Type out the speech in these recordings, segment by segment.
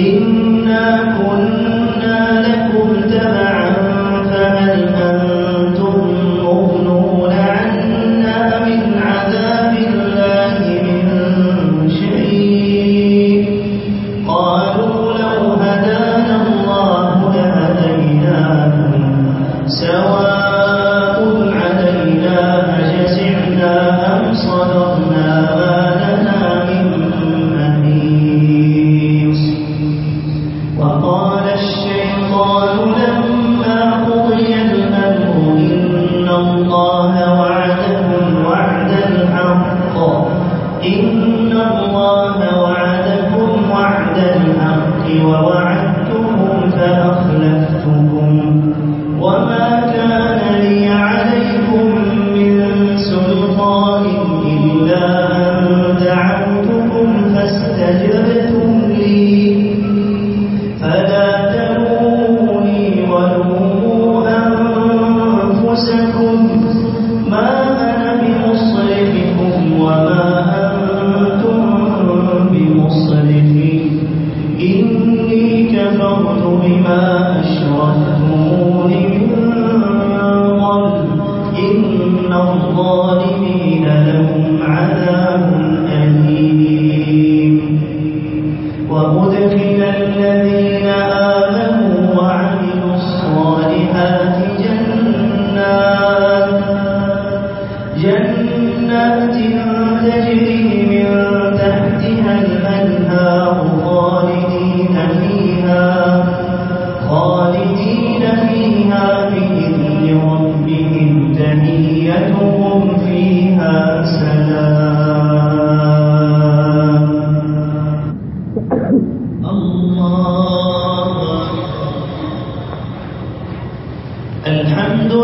إِنَّا الله وعدكم وعد الحق ووعد ماء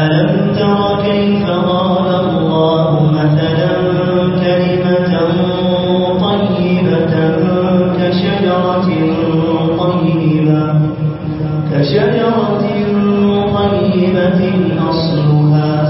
ألم تر كيف قال الله مثلا كلمة طيبة كشجرة طيبة كشجرة طيبة أصلها